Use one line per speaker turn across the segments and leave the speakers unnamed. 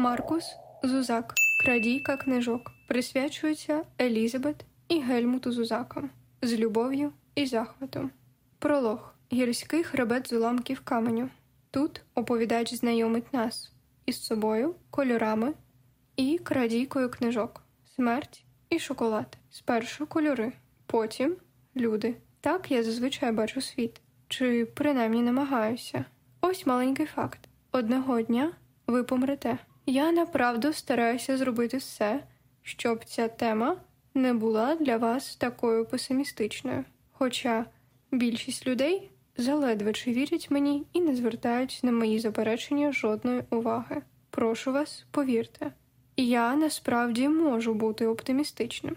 Маркус Зузак, крадійка книжок, присвячується Елізабет і Гельмуту Зузакам з любов'ю і захватом. Пролог гірський хребет з уламків каменю. Тут оповідач знайомить нас із собою, кольорами і крадійкою книжок, смерть і шоколад. Спершу кольори, потім люди. Так я зазвичай бачу світ, чи принаймні намагаюся. Ось маленький факт: одного дня ви помрете. Я направду стараюся зробити все, щоб ця тема не була для вас такою песимістичною. Хоча більшість людей заледве чи вірять мені і не звертають на мої заперечення жодної уваги. Прошу вас, повірте, я насправді можу бути оптимістичним.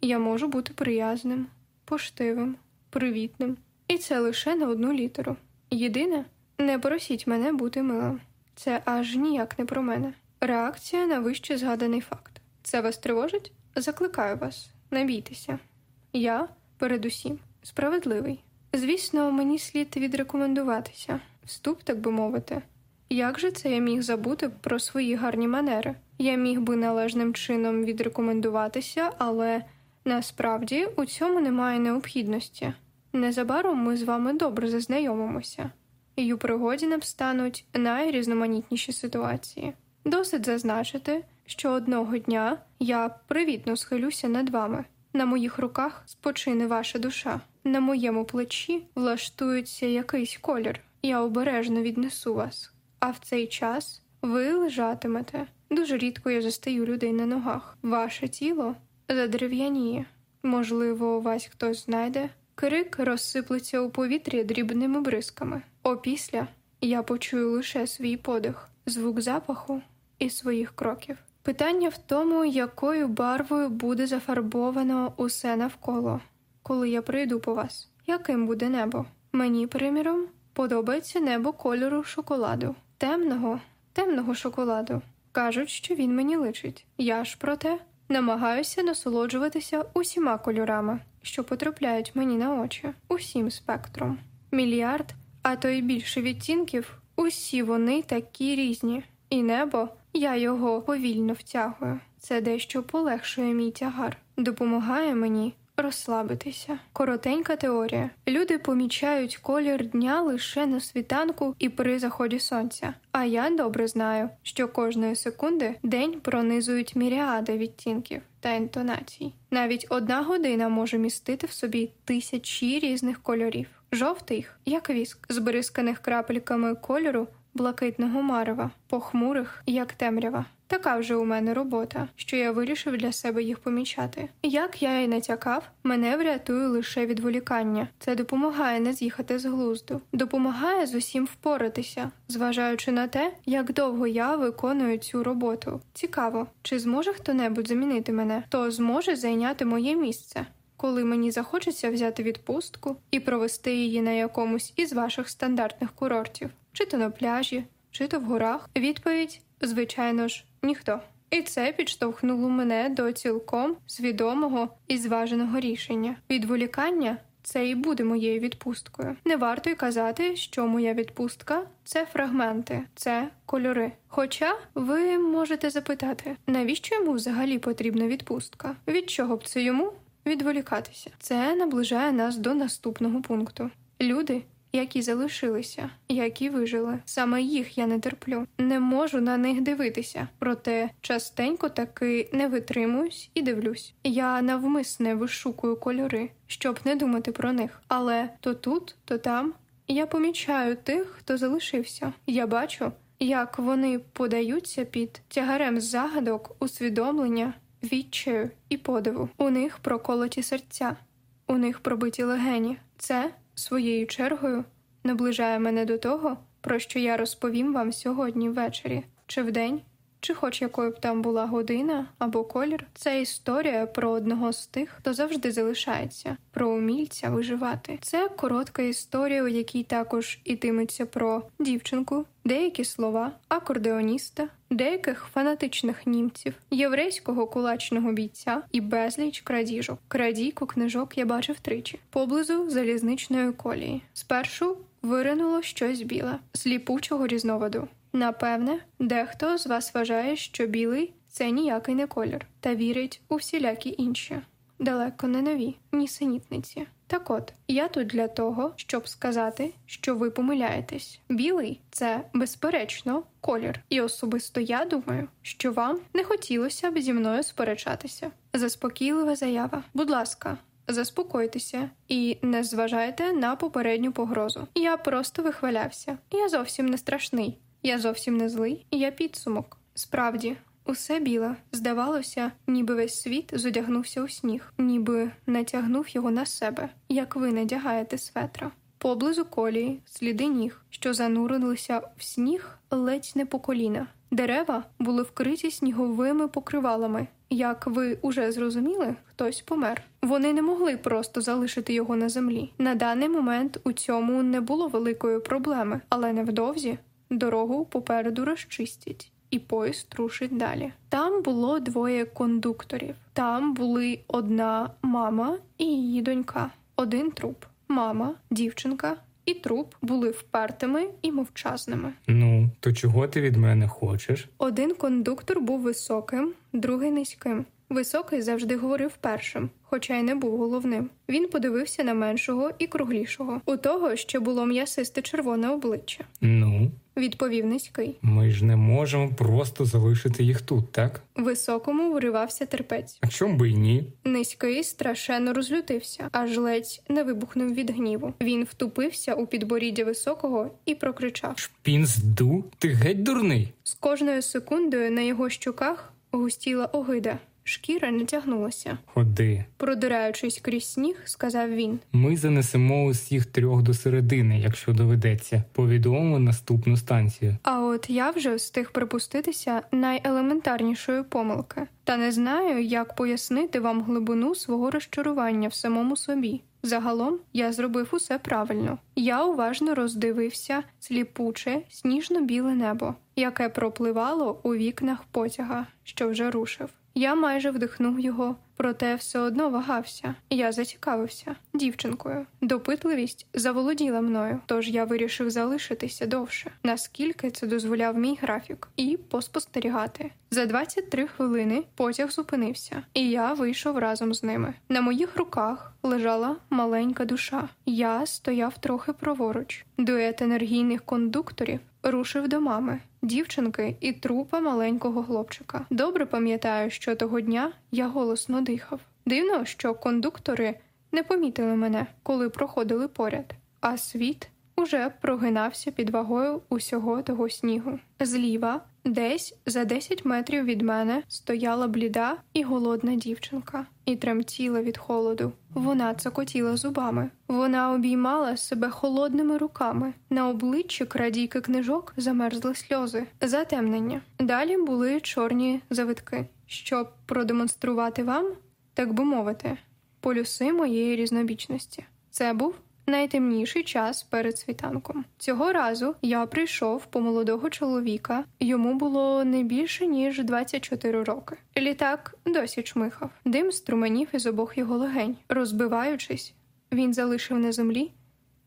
Я можу бути приязним, поштивим, привітним, і це лише на одну літеру. Єдине, не просіть мене бути милим. Це аж ніяк не про мене. Реакція на вище згаданий факт. Це вас тривожить? Закликаю вас, не бійтеся. Я, передусім, справедливий. Звісно, мені слід відрекомендуватися, вступ, так би мовити. Як же це я міг забути про свої гарні манери? Я міг би належним чином відрекомендуватися, але насправді у цьому немає необхідності. Незабаром ми з вами добре зазнайомимося, і у пригоді нам стануть найрізноманітніші ситуації. Досить зазначити, що одного дня я привітно схилюся над вами. На моїх руках спочине ваша душа, на моєму плечі влаштується якийсь колір, я обережно віднесу вас. А в цей час ви лежатимете. Дуже рідко я застаю людей на ногах. Ваше тіло задерев'яніє. Можливо, вас хтось знайде. Крик розсиплеться у повітрі дрібними бризками. Опісля я почую лише свій подих, звук запаху і своїх кроків. Питання в тому, якою барвою буде зафарбовано усе навколо, коли я прийду по вас. Яким буде небо? Мені, приміром, подобається небо кольору шоколаду, темного, темного шоколаду. Кажуть, що він мені личить. Я ж проте намагаюся насолоджуватися усіма кольорами, що потрапляють мені на очі, усім спектром. Мільярд, а то й більше відтінків, усі вони такі різні, і небо я його повільно втягую. Це дещо полегшує мій тягар, допомагає мені розслабитися. Коротенька теорія. Люди помічають колір дня лише на світанку і при заході сонця. А я добре знаю, що кожної секунди день пронизують міріади відтінків та інтонацій. Навіть одна година може містити в собі тисячі різних кольорів. Жовтий, як віск, збризканих крапельками кольору блакитного марева, похмурих, як темрява. Така вже у мене робота, що я вирішив для себе їх помічати. Як я і натякав, мене врятує лише відволікання. Це допомагає не з'їхати з глузду, допомагає з усім впоратися, зважаючи на те, як довго я виконую цю роботу. Цікаво, чи зможе хто-небудь замінити мене, хто зможе зайняти моє місце. Коли мені захочеться взяти відпустку і провести її на якомусь із ваших стандартних курортів, чи то на пляжі, чи то в горах, відповідь, звичайно ж, ніхто. І це підштовхнуло мене до цілком свідомого і зваженого рішення. Відволікання це і буде моєю відпусткою. Не варто й казати, що моя відпустка це фрагменти, це кольори. Хоча ви можете запитати, навіщо йому взагалі потрібна відпустка? Від чого б це йому відволікатися? Це наближає нас до наступного пункту. Люди які залишилися, які вижили. Саме їх я не терплю, не можу на них дивитися, проте частенько таки не витримуюсь і дивлюсь. Я навмисне вишукую кольори, щоб не думати про них. Але то тут, то там я помічаю тих, хто залишився. Я бачу, як вони подаються під тягарем загадок, усвідомлення, відчаю і подиву. У них проколоті серця, у них пробиті легені. Це своєю чергою наближає мене до того, про що я розповім вам сьогодні ввечері, чи вдень, чи хоч якою б там була година або колір, це історія про одного з тих, хто завжди залишається, про умільця виживати. Це коротка історія, у якій також ітиметься про дівчинку, деякі слова, акордеоніста, деяких фанатичних німців, єврейського кулачного бійця і безліч крадіжок. Крадійку книжок я бачив тричі поблизу залізничної колії. Спершу виринуло щось біле, сліпучого різновиду Напевне, дехто з вас вважає, що білий це ніякий не колір, та вірить у всілякі інші. Далеко не нові, нісенітниці. Так от, я тут для того, щоб сказати, що ви помиляєтесь. Білий це безперечно колір, і особисто я думаю, що вам не хотілося б зі мною сперечатися. Заспокійлива заява. Будь ласка, заспокойтеся і не зважайте на попередню погрозу. Я просто вихвалявся. Я зовсім не страшний, я зовсім не злий, я підсумок. Справді, Усе біле, здавалося, ніби весь світ зодягнувся у сніг, ніби натягнув його на себе, як ви надягаєте светра. Поблизу колії сліди ніг, що занурилися в сніг ледь не по коліна. Дерева були вкриті сніговими покривалами. Як ви уже зрозуміли, хтось помер. Вони не могли просто залишити його на землі. На даний момент у цьому не було великої проблеми, але невдовзі дорогу попереду розчистять і поїзд рушить далі. Там було двоє кондукторів. Там були одна мама і її донька, один труп. Мама, дівчинка і труп були впертими і мовчазними.
Ну, то чого ти від мене хочеш?
Один кондуктор був високим, другий низьким. Високий завжди говорив першим, хоча й не був головним. Він подивився на меншого і круглішого. У того ще було м'ясисте червоне обличчя.
Ну,
Відповів низький.
ми ж не можемо просто залишити їх тут, так?
Високому виривався терпець.
А чом би й ні?
Низький страшенно розлютився, аж ледь не вибухнув від гніву. Він втупився у підборіддя високого і прокричав:
Шпінзду? Ти геть дурний?
з кожною секундою на його щоках густіла огида. Шкіра не тягнулася.
Ходи.
Продираючись крізь сніг, сказав він.
Ми занесемо усіх трьох до середини, якщо доведеться. Повідомимо наступну станцію.
А от я вже встиг припуститися найелементарнішої помилки, та не знаю, як пояснити вам глибину свого розчарування в самому собі. Загалом я зробив усе правильно. Я уважно роздивився сліпуче сніжно-біле небо, яке пропливало у вікнах потяга, що вже рушив. Я майже вдихнув його, проте все одно вагався. Я зацікавився дівчинкою. Допитливість заволоділа мною, тож я вирішив залишитися довше, наскільки це дозволяв мій графік, і поспостерігати. За 23 хвилини потяг зупинився, і я вийшов разом з ними. На моїх руках лежала маленька душа. Я стояв трохи праворуч. Дует енергійних кондукторів рушив до мами, дівчинки і трупа маленького хлопчика. Добре пам'ятаю, що того дня я голосно дихав. Дивно, що кондуктори не помітили мене, коли проходили поряд, а світ уже прогинався під вагою усього того снігу. Зліва, десь за 10 метрів від мене, стояла бліда і голодна дівчинка, і тремтіла від холоду. Вона цокотіла зубами. Вона обіймала себе холодними руками. На обличчі крадійки книжок замерзли сльози, затемнення. Далі були чорні завитки, щоб продемонструвати вам, так би мовити, полюси моєї різнобічності. Це був найтемніший час перед світанком. Цього разу я прийшов по молодого чоловіка, йому було не більше ніж 24 роки. Літак досі чмихав, дим струменів із обох його легень. Розбиваючись, він залишив на землі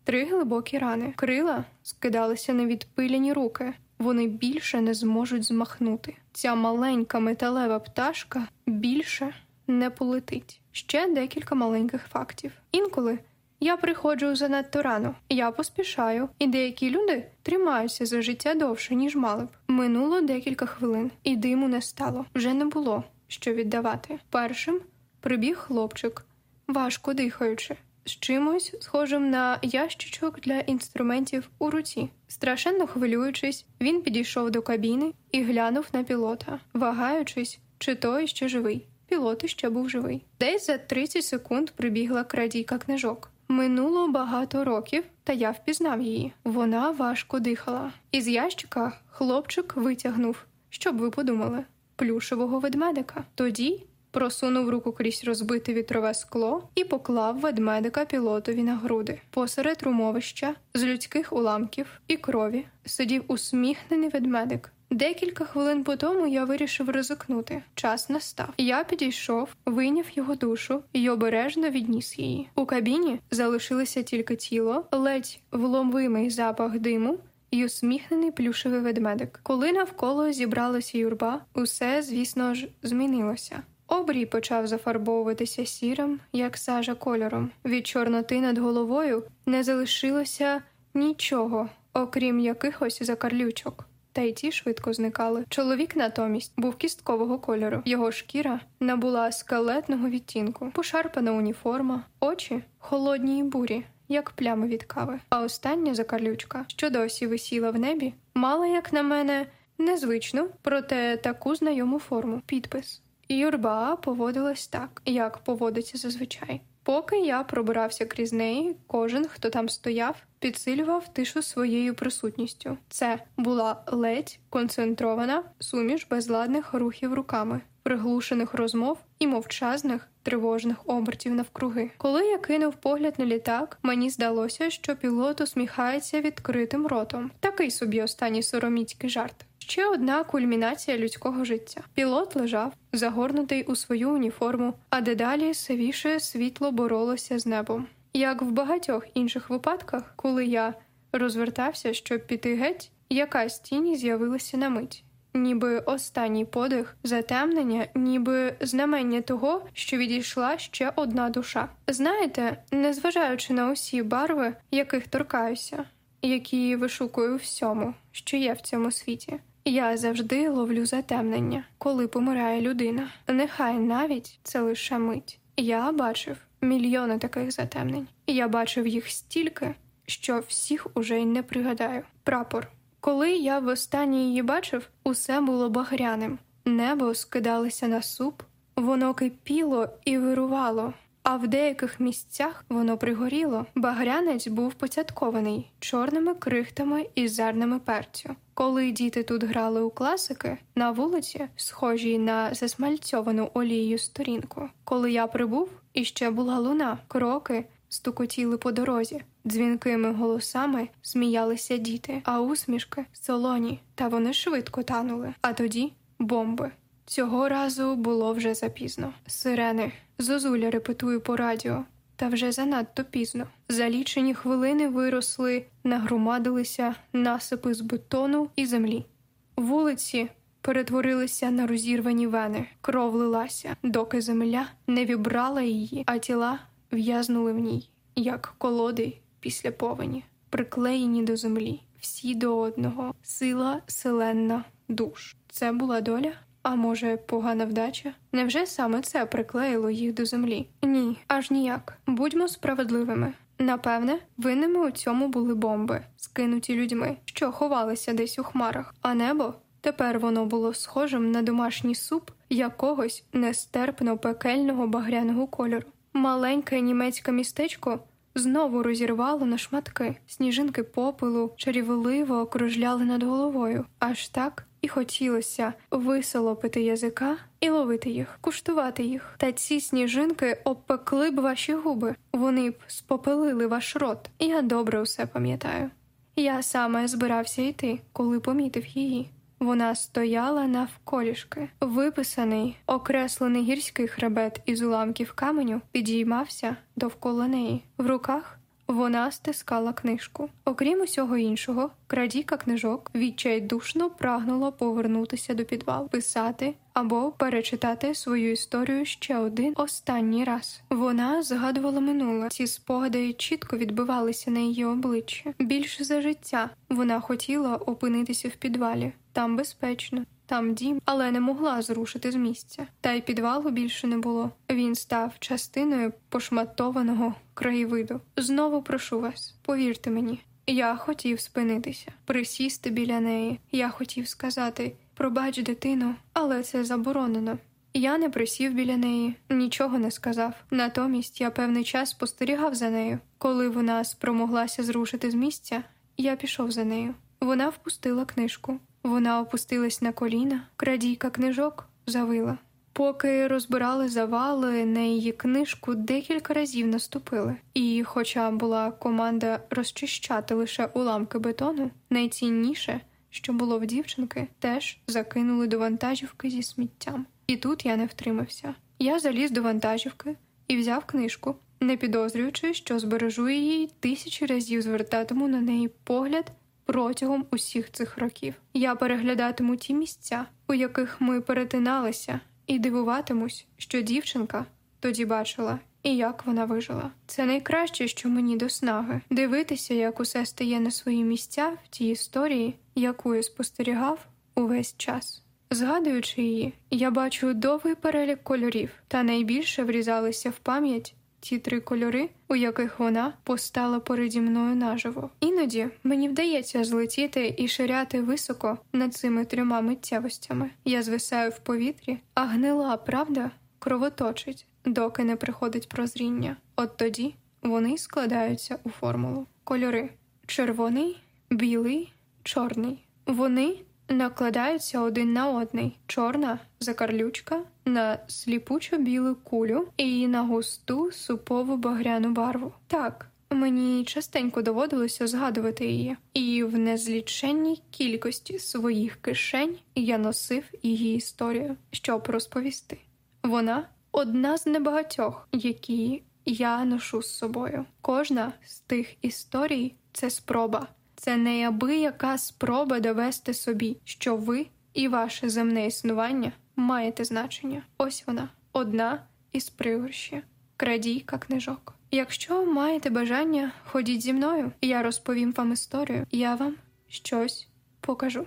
три глибокі рани. Крила скидалися на відпиляні руки. Вони більше не зможуть змахнути. Ця маленька металева пташка більше не полетить. Ще декілька маленьких фактів. Інколи я приходжу занадто рано, я поспішаю, і деякі люди тримаються за життя довше, ніж мали б. Минуло декілька хвилин, і диму не стало. Вже не було що віддавати. Першим прибіг хлопчик, важко дихаючи, з чимось схожим на ящичок для інструментів у руці. Страшенно хвилюючись, він підійшов до кабіни і глянув на пілота, вагаючись, чи той ще живий. Пілот іще був живий. Десь за 30 секунд прибігла крадійка книжок. Минуло багато років, та я впізнав її. Вона важко дихала. Із ящика хлопчик витягнув, щоб ви подумали, плюшевого ведмедика. Тоді просунув руку крізь розбите вітрове скло і поклав ведмедика пілотові на груди. Посеред румовища з людських уламків і крові сидів усміхнений ведмедик. Декілька хвилин по тому я вирішив ризикнути. Час настав. Я підійшов, вийняв його душу і обережно відніс її. У кабіні залишилося тільки тіло, ледь вломимий запах диму і усміхнений плюшевий ведмедик. Коли навколо зібралася юрба, усе, звісно ж, змінилося. Обрій почав зафарбовуватися сірим, як сажа кольором. Від чорноти над головою не залишилося нічого, окрім якихось закарлючок. Та й ті швидко зникали. Чоловік натомість був кісткового кольору. Його шкіра набула скелетного відтінку, пошарпана уніформа, очі холодні й бурі, як плями від кави. А остання закарлючка, що досі висіла в небі, мала, як на мене, незвичну, проте таку знайому форму підпис. Юрба поводилась так, як поводиться зазвичай. Поки я пробирався крізь неї, кожен, хто там стояв, підсилював тишу своєю присутністю. Це була ледь концентрована суміш безладних рухів руками, приглушених розмов і мовчазних тривожних обертів навкруги. Коли я кинув погляд на літак, мені здалося, що пілот усміхається відкритим ротом. Такий собі останній сороміцький жарт. Ще одна кульмінація людського життя. Пілот лежав, загорнутий у свою уніформу, а дедалі сивіше світло боролося з небом. Як в багатьох інших випадках, коли я розвертався, щоб піти геть, якась тінь з'явилася на мить, ніби останній подих, затемнення, ніби знамення того, що відійшла ще одна душа. Знаєте, незважаючи на усі барви, яких торкаюся, які вишукую всьому, що є в цьому світі. Я завжди ловлю затемнення, коли помирає людина. Нехай навіть це лише мить. Я бачив мільйони таких затемнень, я бачив їх стільки, що всіх уже й не пригадаю. Прапор. Коли я востаннє її бачив, усе було багряним. Небо скидалося на суп, воно кипіло і вирувало, а в деяких місцях воно пригоріло. Багрянець був поцяткований чорними крихтами і зернами перцю. Коли діти тут грали у класики на вулиці, схожій на засмальцьовану олією сторінку, коли я прибув, іще була луна, кроки стукотіли по дорозі, дзвінкими голосами сміялися діти, а усмішки солоні, та вони швидко танули. А тоді бомби. Цього разу було вже запізно. Сирени. Зозуля репетує по радіо. Та вже занадто пізно. За лічені хвилини виросли, нагромадилися насипи з бетону і землі. Вулиці перетворилися на розірвані вени, кров лилася, доки земля не вібрала її, а тіла в'язнули в ній, як колоди після повені, приклеєні до землі, всі до одного, сила селенна душ. Це була доля. А може, погана вдача? Невже саме це приклеїло їх до землі? Ні, аж ніяк. Будьмо справедливими. Напевне, винними у цьому були бомби, скинуті людьми, що ховалися десь у хмарах, а небо тепер воно було схожим на домашній суп якогось нестерпно пекельного багряного кольору. Маленьке німецьке містечко знову розірвало на шматки, сніжинки попелу чарівливо окружляли над головою, аж так і хотілося висолопити язика і ловити їх, куштувати їх. Та ці сніжинки обпекли б ваші губи, вони б спопелили ваш рот. Я добре усе пам'ятаю. Я саме збирався йти, коли помітив її. Вона стояла навколішки. Виписаний, окреслений гірський хребет із уламків каменю підіймався довкола неї. В руках вона стискала книжку. Окрім усього іншого, крадійка книжок відчайдушно прагнула повернутися до підвалу, писати або перечитати свою історію ще один останній раз. Вона згадувала минуле. Ці спогади чітко відбивалися на її обличчі. Більше за життя вона хотіла опинитися в підвалі. Там безпечно, там дім, але не могла зрушити з місця. Та й підвалу більше не було. Він став частиною пошматованого краєвиду. Знову прошу вас, повірте мені. Я хотів спинитися, присісти біля неї. Я хотів сказати пробач, дитину, але це заборонено. Я не присів біля неї, нічого не сказав. Натомість я певний час спостерігав за нею. Коли вона спромоглася зрушити з місця, я пішов за нею. Вона впустила книжку. Вона опустилась на коліна, крадійка книжок завила. Поки розбирали завали, на її книжку декілька разів наступили, і, хоча була команда розчищати лише уламки бетону, найцінніше, що було в дівчинки, теж закинули до вантажівки зі сміттям. І тут я не втримався. Я заліз до вантажівки і взяв книжку, не підозрюючи, що збережу її тисячі разів звертатиму на неї погляд протягом усіх цих років. Я переглядатиму ті місця, у яких ми перетиналися, і дивуватимусь, що дівчинка тоді бачила і як вона вижила. Це найкраще, що мені до снаги дивитися, як усе стає на свої місця в тій історії, яку я спостерігав увесь час. Згадуючи її, я бачу довгий перелік кольорів, та найбільше врізалися в пам'ять ті три кольори, у яких вона постала переді мною наживо. Іноді мені вдається злетіти і ширяти високо над цими трьома миттєвостями. Я звисаю в повітрі, а гнила правда кровоточить, доки не приходить прозріння. От тоді вони складаються у формулу. Кольори червоний, білий, чорний. Вони накладаються один на одний: чорна закарлючка на сліпучо білу кулю і на густу супову багряну барву. Так. Мені частенько доводилося згадувати її, і в незліченній кількості своїх кишень я носив її історію, щоб розповісти. Вона одна з небагатьох, які я ношу з собою. Кожна з тих історій це спроба, це неабияка спроба довести собі, що ви і ваше земне існування маєте значення. Ось вона, одна із пригорщі, крадійка книжок. Якщо маєте бажання, ходіть зі мною, я розповім вам історію, я вам щось покажу.